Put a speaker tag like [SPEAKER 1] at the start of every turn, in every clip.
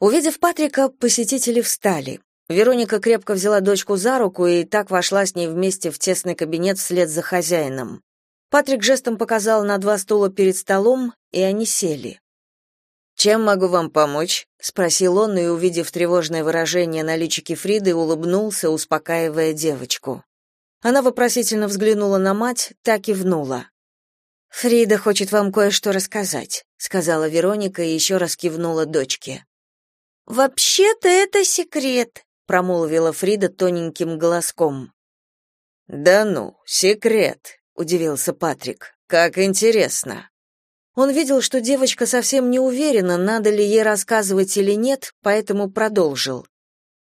[SPEAKER 1] Увидев Патрика, посетители встали. Вероника крепко взяла дочку за руку и так вошла с ней вместе в тесный кабинет вслед за хозяином. Патрик жестом показал на два стула перед столом, и они сели. «Чем могу вам помочь?» — спросил он, и, увидев тревожное выражение на личике Фриды, улыбнулся, успокаивая девочку. Она вопросительно взглянула на мать, так и внула. «Фрида хочет вам кое-что рассказать», — сказала Вероника и еще раз кивнула дочке.
[SPEAKER 2] «Вообще-то это секрет», — промолвила Фрида тоненьким голоском.
[SPEAKER 3] «Да ну, секрет», — удивился Патрик. «Как интересно».
[SPEAKER 1] Он видел, что девочка совсем не уверена, надо ли ей рассказывать или нет, поэтому продолжил.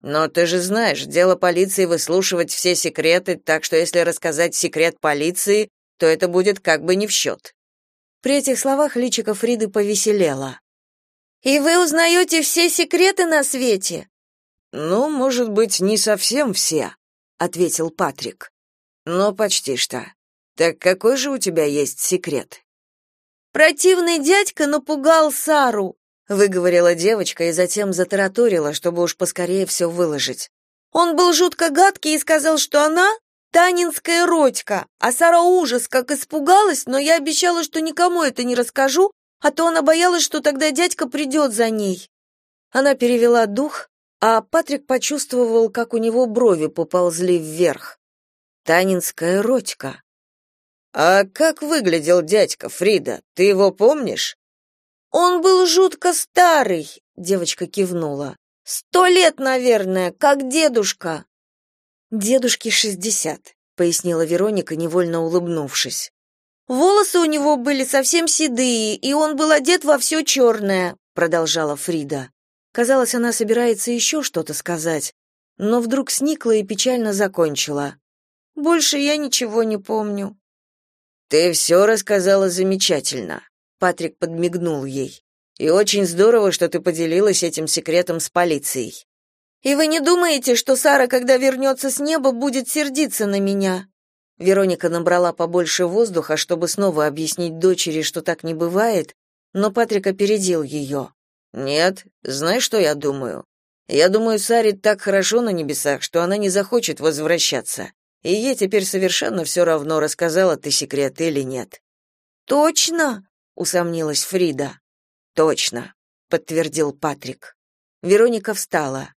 [SPEAKER 3] «Но ты же знаешь, дело полиции выслушивать все секреты, так что если рассказать секрет полиции, то это будет как бы не в счет».
[SPEAKER 1] При этих словах личико Фриды повеселело.
[SPEAKER 2] «И вы узнаете все секреты на свете?»
[SPEAKER 3] «Ну, может быть, не совсем все», — ответил Патрик. «Но почти что. Так какой же у тебя есть секрет?»
[SPEAKER 2] Противный дядька напугал Сару,
[SPEAKER 1] выговорила девочка и затем затараторила, чтобы уж поскорее все выложить.
[SPEAKER 2] Он был жутко гадкий и сказал, что она Танинская Родька, а Сара ужас как испугалась, но я обещала, что никому это не расскажу, а то она боялась, что тогда дядька придет за ней.
[SPEAKER 1] Она перевела дух, а Патрик почувствовал, как у него брови поползли вверх. Танинская Родька.
[SPEAKER 3] А как выглядел дядька Фрида? Ты его помнишь?
[SPEAKER 2] Он был жутко старый, девочка кивнула. Сто лет, наверное, как дедушка.
[SPEAKER 1] Дедушке шестьдесят, пояснила Вероника, невольно улыбнувшись.
[SPEAKER 2] Волосы у него были совсем седые, и он был одет во все черное», — продолжала Фрида.
[SPEAKER 1] Казалось, она собирается еще что-то сказать, но вдруг сникла и печально закончила.
[SPEAKER 2] «Больше я ничего не помню».
[SPEAKER 3] Ты все рассказала замечательно, Патрик подмигнул ей. И очень здорово, что ты поделилась этим секретом с полицией.
[SPEAKER 2] И вы не думаете, что Сара, когда вернется с неба, будет сердиться на меня?
[SPEAKER 1] Вероника набрала побольше воздуха, чтобы снова объяснить дочери, что так не бывает, но Патрик опередил ее.
[SPEAKER 3] Нет, знаешь, что я думаю? Я думаю, Саре так хорошо на небесах, что она не захочет возвращаться. И ей теперь совершенно все равно, рассказала ты секрет или нет.
[SPEAKER 2] Точно?
[SPEAKER 1] усомнилась Фрида.
[SPEAKER 3] Точно, подтвердил Патрик.
[SPEAKER 1] Вероника встала.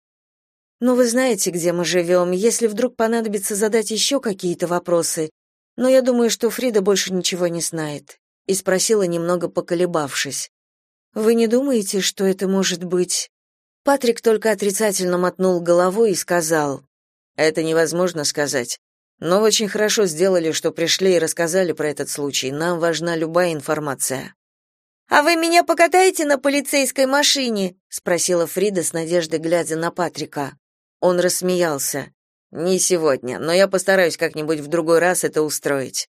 [SPEAKER 1] Ну вы знаете, где мы живем, если вдруг понадобится задать еще какие-то вопросы. Но я думаю, что Фрида больше ничего не знает, и спросила немного поколебавшись. Вы не думаете, что это может быть? Патрик только отрицательно мотнул головой и сказал:
[SPEAKER 3] "Это невозможно сказать. Но очень хорошо сделали, что пришли и рассказали про этот случай. Нам важна любая информация.
[SPEAKER 2] А вы меня покатаете на полицейской машине?
[SPEAKER 1] спросила Фрида с надеждой глядя на Патрика. Он рассмеялся.
[SPEAKER 3] Не сегодня, но я постараюсь как-нибудь в другой раз это устроить.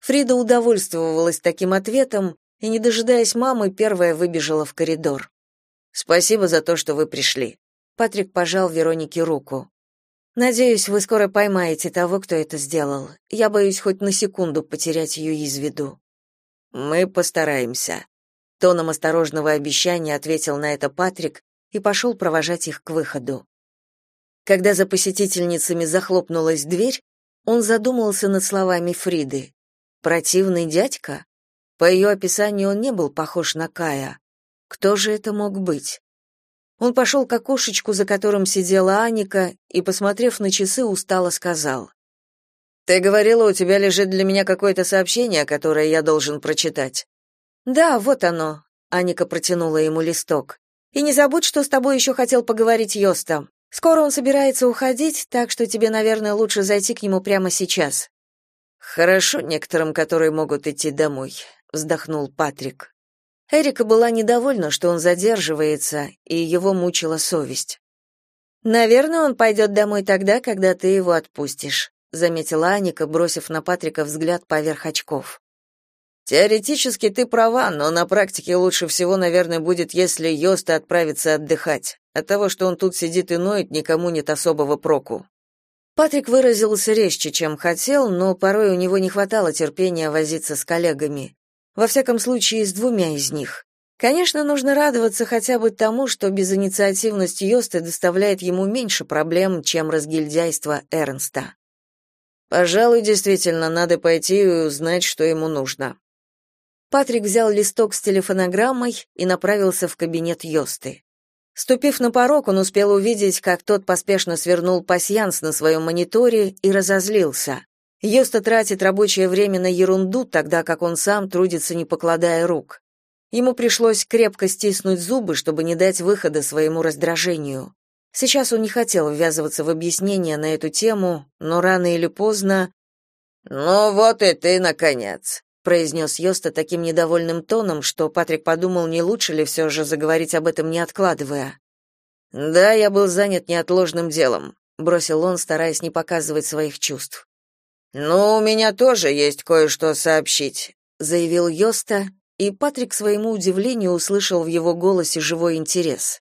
[SPEAKER 1] Фрида удовольствовалась таким ответом и, не дожидаясь мамы, первая выбежала в коридор.
[SPEAKER 3] Спасибо за то, что вы пришли.
[SPEAKER 1] Патрик пожал Веронике руку. Надеюсь, вы скоро поймаете того, кто это сделал. Я боюсь хоть на секунду потерять ее из виду.
[SPEAKER 3] Мы постараемся.
[SPEAKER 1] Тоном осторожного обещания ответил на это Патрик и пошел провожать их к выходу. Когда за посетительницами захлопнулась дверь, он задумался над словами Фриды. Противный дядька? По ее описанию он не был похож на Кая. Кто же это мог быть? Он пошел к окошечку, за которым сидела Аника, и, посмотрев на часы, устало сказал.
[SPEAKER 3] «Ты говорила, у тебя лежит для меня какое-то сообщение, которое я должен прочитать».
[SPEAKER 1] «Да, вот оно», — Аника протянула ему листок. «И не забудь, что с тобой еще хотел поговорить Йоста. Скоро он собирается уходить, так что тебе, наверное, лучше зайти к нему прямо сейчас».
[SPEAKER 3] «Хорошо некоторым, которые могут идти домой», — вздохнул Патрик.
[SPEAKER 1] Эрика была недовольна, что он задерживается, и его мучила совесть. «Наверное, он пойдет домой тогда, когда ты его отпустишь», заметила Аника, бросив на Патрика взгляд поверх очков.
[SPEAKER 3] Теоретически ты права, но на практике лучше всего, наверное, будет, если Йоста отправится отдыхать. От того, что он тут сидит и ноет, никому нет особого проку.
[SPEAKER 1] Патрик выразился резче, чем хотел, но порой у него не хватало терпения возиться с коллегами. Во всяком случае, с двумя из них. Конечно, нужно радоваться хотя бы тому, что безинициативность Йосты доставляет ему меньше проблем, чем разгильдяйство Эрнста. Пожалуй, действительно, надо пойти и узнать, что ему нужно. Патрик взял листок с телефонограммой и направился в кабинет Йосты. Ступив на порог, он успел увидеть, как тот поспешно свернул пасьянс на своем мониторе и разозлился. Йоста тратит рабочее время на ерунду, тогда как он сам трудится, не покладая рук. Ему пришлось крепко стиснуть зубы, чтобы не дать выхода своему раздражению. Сейчас он не хотел ввязываться в объяснения на эту тему, но рано или поздно... «Ну вот и ты, наконец», — произнес Йоста таким недовольным тоном, что Патрик подумал, не лучше ли все же заговорить об этом, не откладывая. «Да, я был занят неотложным делом», — бросил он, стараясь не показывать своих чувств. «Ну, у меня тоже есть кое-что сообщить», — заявил Йоста, и Патрик к своему удивлению услышал в его голосе живой интерес.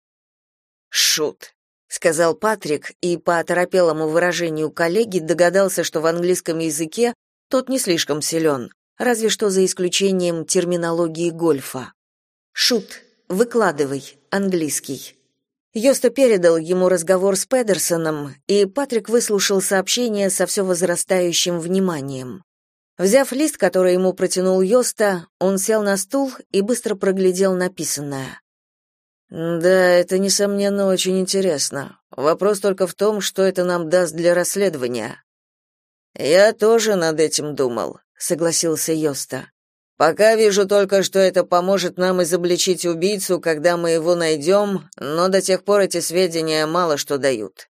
[SPEAKER 1] «Шут», — сказал Патрик, и по оторопелому выражению коллеги догадался, что в английском языке тот не слишком силен, разве что за исключением терминологии гольфа. «Шут, выкладывай, английский». Йоста передал ему разговор с Педерсоном, и Патрик выслушал сообщение со все возрастающим вниманием. Взяв лист, который ему протянул Йоста, он сел на стул и быстро проглядел написанное. «Да, это, несомненно, очень интересно. Вопрос только в том, что это нам даст для расследования». «Я тоже над этим думал», — согласился Йоста. «Пока вижу только, что это поможет нам изобличить убийцу, когда мы его найдем, но до тех пор эти сведения мало что дают.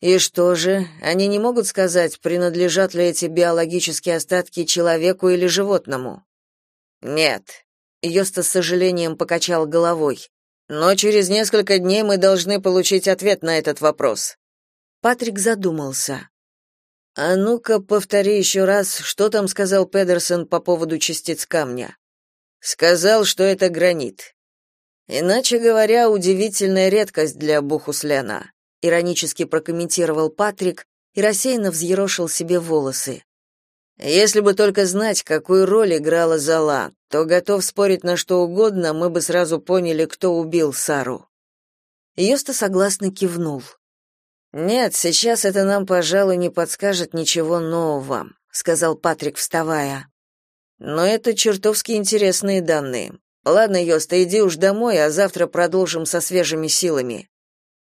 [SPEAKER 1] И что же, они не могут сказать, принадлежат ли эти биологические остатки человеку или животному? Нет. Йоста с сожалением покачал головой. Но через несколько дней мы должны получить ответ на этот вопрос. Патрик задумался. А ну-ка, повтори еще раз, что там сказал Педерсон по поводу частиц камня. Сказал, что это гранит. Иначе говоря, удивительная редкость для Бухуслена иронически прокомментировал Патрик и рассеянно взъерошил себе волосы. Если бы только знать, какую роль играла Зала, то готов спорить на что угодно, мы бы сразу поняли, кто убил Сару. Йоста согласно кивнул. Нет, сейчас это нам, пожалуй, не подскажет ничего нового, сказал Патрик, вставая. Но это чертовски интересные данные. Ладно, Йоста, иди уж домой, а завтра продолжим со свежими силами.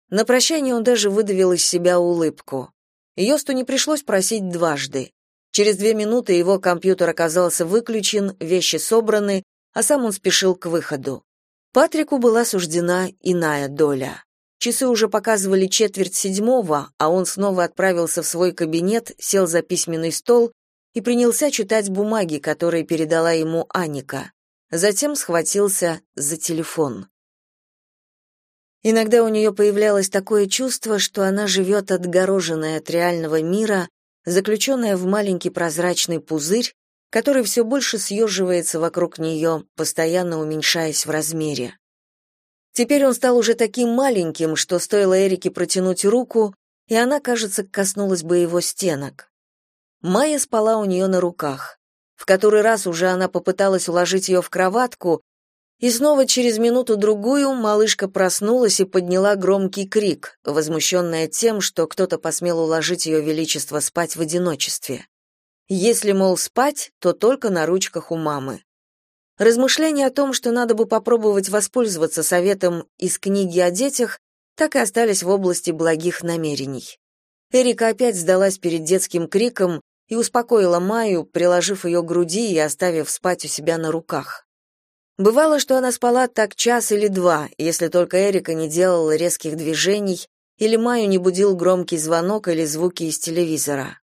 [SPEAKER 1] На прощание он даже выдавил из себя улыбку. Йосту не пришлось просить дважды. Через две минуты его компьютер оказался выключен, вещи собраны, а сам он спешил к выходу. Патрику была суждена иная доля. Часы уже показывали четверть седьмого, а он снова отправился в свой кабинет, сел за письменный стол и принялся читать бумаги, которые передала ему Аника. Затем схватился за телефон. Иногда у нее появлялось такое чувство, что она живет отгороженная от реального мира, заключенная в маленький прозрачный пузырь, который все больше съеживается вокруг нее, постоянно уменьшаясь в размере. Теперь он стал уже таким маленьким, что стоило Эрике протянуть руку, и она, кажется, коснулась бы его стенок. Майя спала у нее на руках. В который раз уже она попыталась уложить ее в кроватку, и снова через минуту-другую малышка проснулась и подняла громкий крик, возмущенная тем, что кто-то посмел уложить ее величество спать в одиночестве. Если, мол, спать, то только на ручках у мамы. Размышления о том, что надо бы попробовать воспользоваться советом из книги о детях, так и остались в области благих намерений. Эрика опять сдалась перед детским криком и успокоила Майю, приложив ее к груди и оставив спать у себя на руках. Бывало, что она спала так час или два, если только Эрика не делала резких движений или Майю не будил громкий звонок или звуки из телевизора.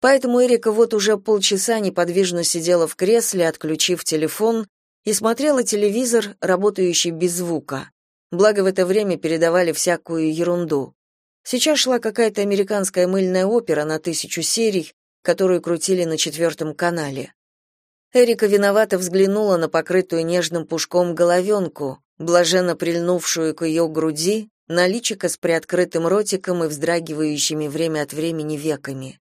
[SPEAKER 1] Поэтому Эрика вот уже полчаса неподвижно сидела в кресле, отключив телефон, и смотрела телевизор, работающий без звука. Благо в это время передавали всякую ерунду. Сейчас шла какая-то американская мыльная опера на тысячу серий, которую крутили на четвертом канале. Эрика виновато взглянула на покрытую нежным пушком головенку, блаженно прильнувшую к ее груди, на личико с приоткрытым ротиком и вздрагивающими время от времени веками.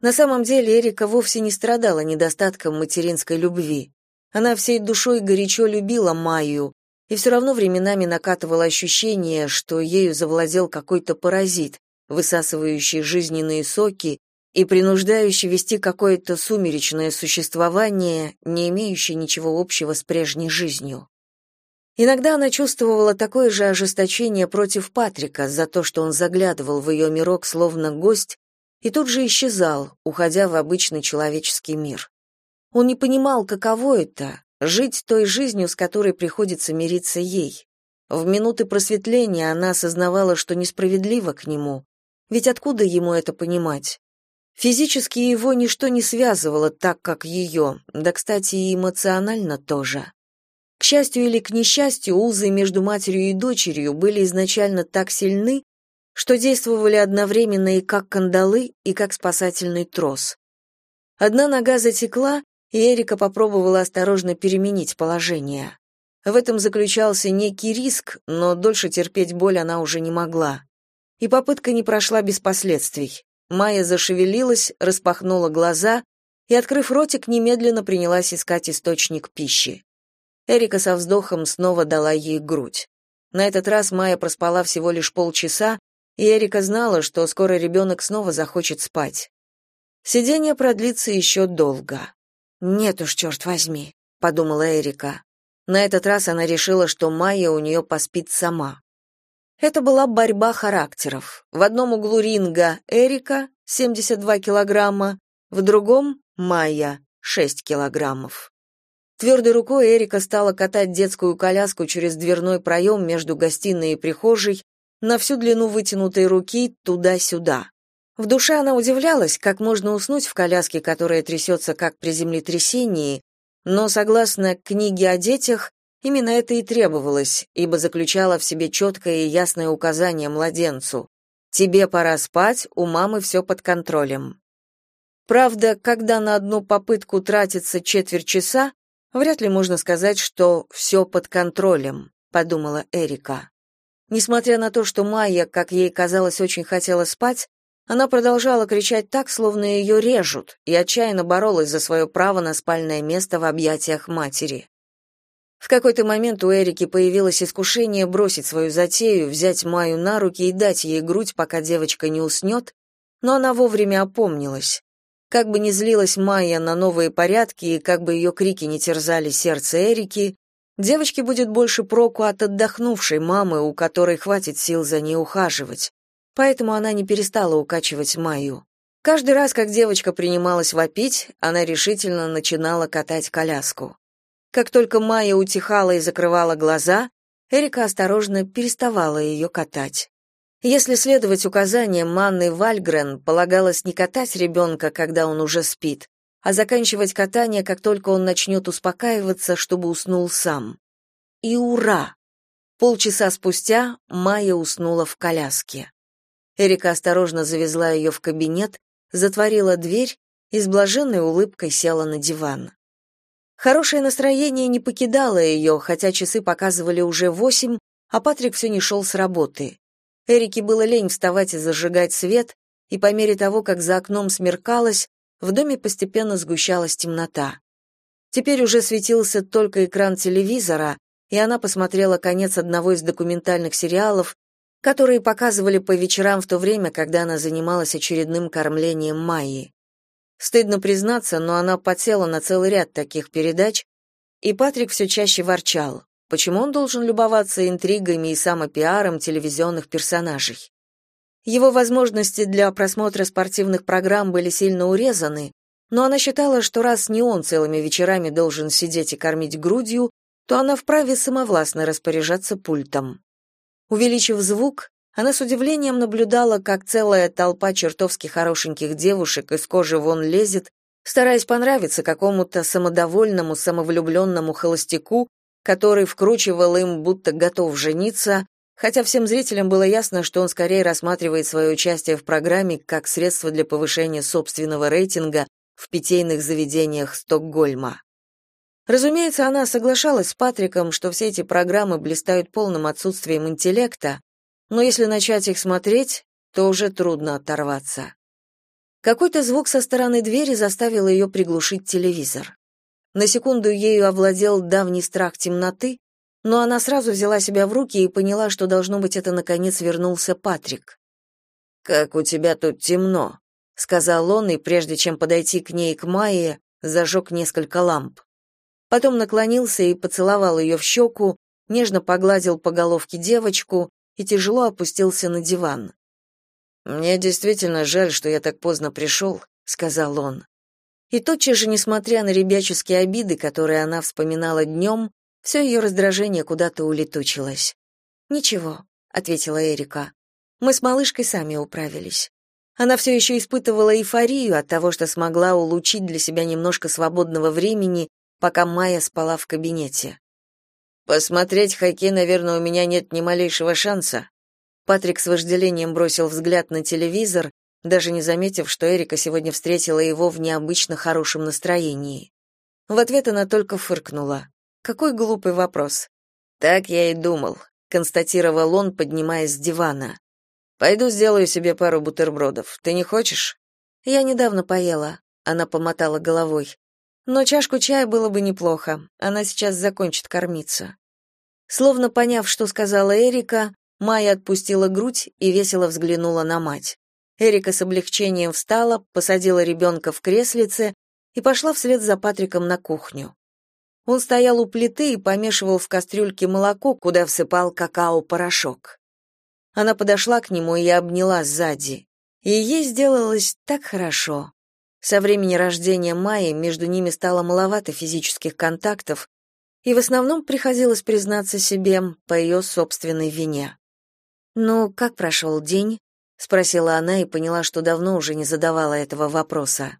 [SPEAKER 1] На самом деле Эрика вовсе не страдала недостатком материнской любви. Она всей душой горячо любила Майю, и все равно временами накатывало ощущение, что ею завладел какой-то паразит, высасывающий жизненные соки и принуждающий вести какое-то сумеречное существование, не имеющее ничего общего с прежней жизнью. Иногда она чувствовала такое же ожесточение против Патрика за то, что он заглядывал в ее мирок словно гость и тут же исчезал, уходя в обычный человеческий мир. Он не понимал, каково это — жить той жизнью, с которой приходится мириться ей. В минуты просветления она осознавала, что несправедливо к нему, ведь откуда ему это понимать? Физически его ничто не связывало так, как ее, да, кстати, и эмоционально тоже. К счастью или к несчастью, узы между матерью и дочерью были изначально так сильны, что действовали одновременно и как кандалы, и как спасательный трос. Одна нога затекла, и Эрика попробовала осторожно переменить положение. В этом заключался некий риск, но дольше терпеть боль она уже не могла. И попытка не прошла без последствий. Майя зашевелилась, распахнула глаза и, открыв ротик, немедленно принялась искать источник пищи. Эрика со вздохом снова дала ей грудь. На этот раз Майя проспала всего лишь полчаса, и Эрика знала, что скоро ребенок снова захочет спать. Сидение продлится еще долго. «Нет уж, черт возьми», — подумала Эрика. На этот раз она решила, что Майя у нее поспит сама. Это была борьба характеров. В одном углу ринга Эрика, 72 килограмма, в другом — Майя, 6 килограммов. Твердой рукой Эрика стала катать детскую коляску через дверной проем между гостиной и прихожей на всю длину вытянутой руки туда-сюда. В душе она удивлялась, как можно уснуть в коляске, которая трясется как при землетрясении, но, согласно книге о детях, именно это и требовалось, ибо заключала в себе четкое и ясное указание младенцу. «Тебе пора спать, у мамы все под контролем». Правда, когда на одну попытку тратится четверть часа, Вряд ли можно сказать, что все под контролем, подумала Эрика. Несмотря на то, что Майя, как ей казалось, очень хотела спать, она продолжала кричать так, словно ее режут, и отчаянно боролась за свое право на спальное место в объятиях матери. В какой-то момент у Эрики появилось искушение бросить свою затею, взять Майю на руки и дать ей грудь, пока девочка не уснет, но она вовремя опомнилась. Как бы ни злилась Майя на новые порядки и как бы ее крики не терзали сердце Эрики, девочке будет больше проку от отдохнувшей мамы, у которой хватит сил за ней ухаживать. Поэтому она не перестала укачивать Майю. Каждый раз, как девочка принималась вопить, она решительно начинала катать коляску. Как только Майя утихала и закрывала глаза, Эрика осторожно переставала ее катать. Если следовать указаниям Манны Вальгрен, полагалось не катать ребенка, когда он уже спит, а заканчивать катание, как только он начнет успокаиваться, чтобы уснул сам. И ура! Полчаса спустя Майя уснула в коляске. Эрика осторожно завезла ее в кабинет, затворила дверь и с блаженной улыбкой села на диван. Хорошее настроение не покидало ее, хотя часы показывали уже восемь, а Патрик все не шел с работы. Эрике было лень вставать и зажигать свет, и по мере того, как за окном смеркалось, в доме постепенно сгущалась темнота. Теперь уже светился только экран телевизора, и она посмотрела конец одного из документальных сериалов, которые показывали по вечерам в то время, когда она занималась очередным кормлением Майи. Стыдно признаться, но она подсела на целый ряд таких передач, и Патрик все чаще ворчал. Почему он должен любоваться интригами и самопиаром телевизионных персонажей? Его возможности для просмотра спортивных программ были сильно урезаны, но она считала, что раз не он целыми вечерами должен сидеть и кормить грудью, то она вправе самовластно распоряжаться пультом. Увеличив звук, она с удивлением наблюдала, как целая толпа чертовски хорошеньких девушек из кожи вон лезет, стараясь понравиться какому-то самодовольному, самовлюбленному холостяку, который вкручивал им, будто готов жениться, хотя всем зрителям было ясно, что он скорее рассматривает свое участие в программе как средство для повышения собственного рейтинга в питейных заведениях Стокгольма. Разумеется, она соглашалась с Патриком, что все эти программы блистают полным отсутствием интеллекта, но если начать их смотреть, то уже трудно оторваться. Какой-то звук со стороны двери заставил ее приглушить телевизор. На секунду ею овладел давний страх темноты, Но она сразу взяла себя в руки и поняла, что должно быть это наконец вернулся Патрик.
[SPEAKER 3] Как у тебя тут темно, сказал он, и прежде чем подойти к ней к Майе, зажег несколько ламп.
[SPEAKER 1] Потом наклонился и поцеловал ее в щеку, нежно погладил по головке девочку и тяжело опустился на диван.
[SPEAKER 3] Мне действительно жаль, что я так поздно пришел», — сказал он.
[SPEAKER 1] И тотчас же, несмотря на ребяческие обиды, которые она вспоминала днем, все ее раздражение куда-то улетучилось. «Ничего», — ответила Эрика. «Мы с малышкой сами управились». Она все еще испытывала эйфорию от того, что смогла улучшить для себя немножко свободного времени, пока Майя спала в кабинете.
[SPEAKER 3] «Посмотреть хоккей, наверное, у меня нет ни малейшего шанса»,
[SPEAKER 1] Патрик с вожделением бросил взгляд на телевизор, даже не заметив, что Эрика сегодня встретила его в необычно хорошем настроении. В ответ она только фыркнула. Какой глупый вопрос.
[SPEAKER 3] Так я и думал, констатировал он, поднимаясь с дивана. Пойду сделаю себе пару бутербродов. Ты не хочешь?
[SPEAKER 1] Я недавно поела, она помотала головой. Но чашку чая было бы неплохо. Она сейчас закончит кормиться. Словно поняв, что сказала Эрика, Майя отпустила грудь и весело взглянула на мать. Эрика с облегчением встала, посадила ребенка в креслице и пошла вслед за Патриком на кухню. Он стоял у плиты и помешивал в кастрюльке молоко, куда всыпал какао-порошок. Она подошла к нему и обняла сзади. И ей сделалось так хорошо. Со времени рождения Майи между ними стало маловато физических контактов, и в основном приходилось признаться себе по ее собственной вине. «Ну, как прошел день?» — спросила она и поняла, что давно уже не задавала этого вопроса.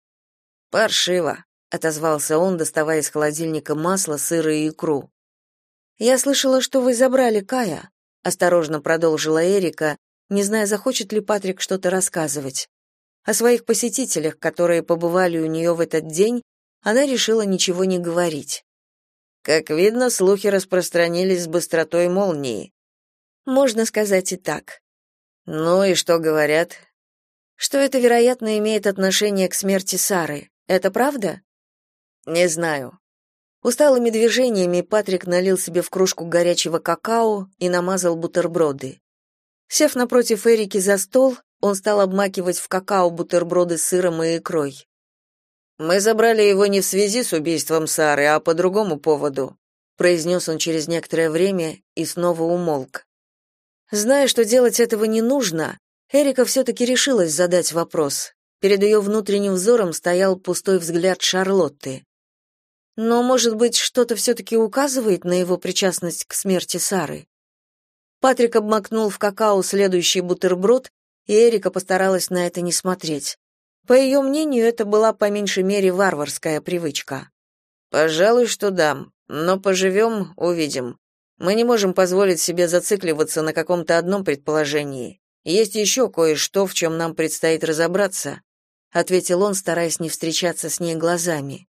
[SPEAKER 3] «Паршиво», — отозвался он, доставая из холодильника масло, сыр и икру.
[SPEAKER 1] «Я слышала, что вы забрали Кая», — осторожно продолжила Эрика, не зная, захочет ли Патрик что-то рассказывать. О своих посетителях, которые побывали у нее в этот день, она решила ничего не говорить.
[SPEAKER 3] Как видно, слухи распространились с быстротой молнии.
[SPEAKER 1] Можно сказать и так.
[SPEAKER 3] Ну и что говорят?
[SPEAKER 1] Что это, вероятно, имеет отношение к смерти Сары. Это правда?
[SPEAKER 3] Не знаю.
[SPEAKER 1] Усталыми движениями Патрик налил себе в кружку горячего какао и намазал бутерброды. Сев напротив Эрики за стол, он стал обмакивать в какао бутерброды с сыром и икрой.
[SPEAKER 3] Мы забрали его не в связи с убийством Сары, а по другому поводу, произнес он через некоторое время и снова умолк.
[SPEAKER 1] Зная, что делать этого не нужно, Эрика все-таки решилась задать вопрос. Перед ее внутренним взором стоял пустой взгляд Шарлотты. Но, может быть, что-то все-таки указывает на его причастность к смерти Сары? Патрик обмакнул в какао следующий бутерброд, и Эрика постаралась на это не смотреть. По ее мнению, это была по меньшей мере варварская привычка.
[SPEAKER 3] «Пожалуй, что да, но поживем, увидим. Мы не можем позволить себе зацикливаться на каком-то одном предположении. Есть еще кое-что, в чем нам предстоит разобраться, ответил он, стараясь не встречаться с ней глазами.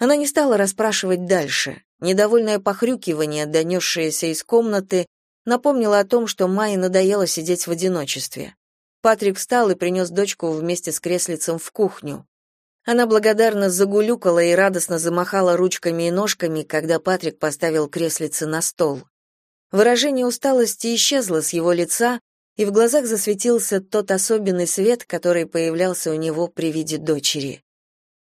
[SPEAKER 3] Она не стала расспрашивать дальше. Недовольное похрюкивание, донесшееся из комнаты, напомнило о том, что Майе надоело сидеть в одиночестве. Патрик встал и принес дочку вместе с креслицем в кухню. Она благодарно загулюкала и радостно замахала ручками и ножками, когда Патрик поставил креслице на стол. Выражение усталости исчезло с его лица, и в глазах засветился тот особенный свет, который появлялся у него при виде дочери.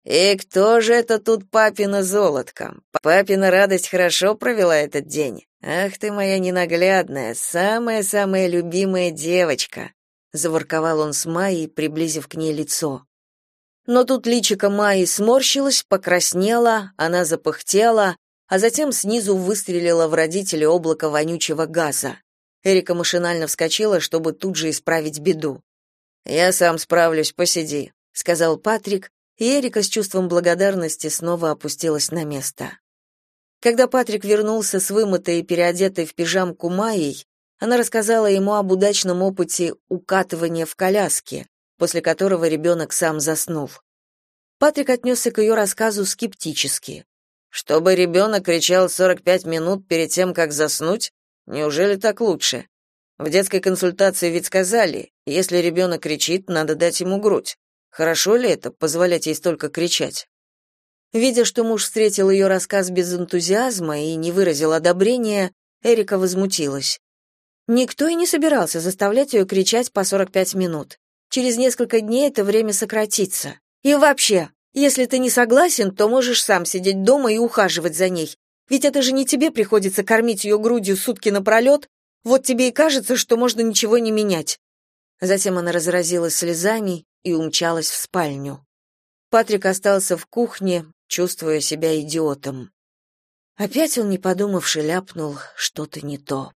[SPEAKER 3] «И кто же это тут папина золотка? Папина радость хорошо провела этот день. Ах ты моя ненаглядная, самая-самая любимая девочка!» Заворковал он с Майей, приблизив к ней лицо.
[SPEAKER 1] Но тут личико Майи сморщилось, покраснело, она запыхтела, а затем снизу выстрелило в родителя облако вонючего газа. Эрика машинально вскочила, чтобы тут же исправить беду.
[SPEAKER 3] «Я сам справлюсь, посиди», —
[SPEAKER 1] сказал Патрик, и Эрика с чувством благодарности снова опустилась на место. Когда Патрик вернулся с вымытой и переодетой в пижамку Майей, она рассказала ему об удачном опыте укатывания в коляске, после которого ребенок сам заснул. Патрик отнесся к ее рассказу скептически.
[SPEAKER 3] «Чтобы ребенок кричал 45 минут перед тем, как заснуть? Неужели так лучше? В детской консультации ведь сказали, если ребенок кричит, надо дать ему грудь. Хорошо ли это, позволять ей столько кричать?»
[SPEAKER 1] Видя, что муж встретил ее рассказ без энтузиазма и не выразил одобрения, Эрика возмутилась. Никто и не собирался заставлять ее кричать по 45 минут. Через несколько дней это время сократится. И вообще, если ты не согласен, то можешь сам сидеть дома и ухаживать за ней. Ведь это же не тебе приходится кормить ее грудью сутки напролет, вот тебе и кажется, что можно ничего не менять. Затем она разразилась слезами и умчалась в спальню. Патрик остался в кухне, чувствуя себя идиотом. Опять он, не подумавши, ляпнул что-то не то.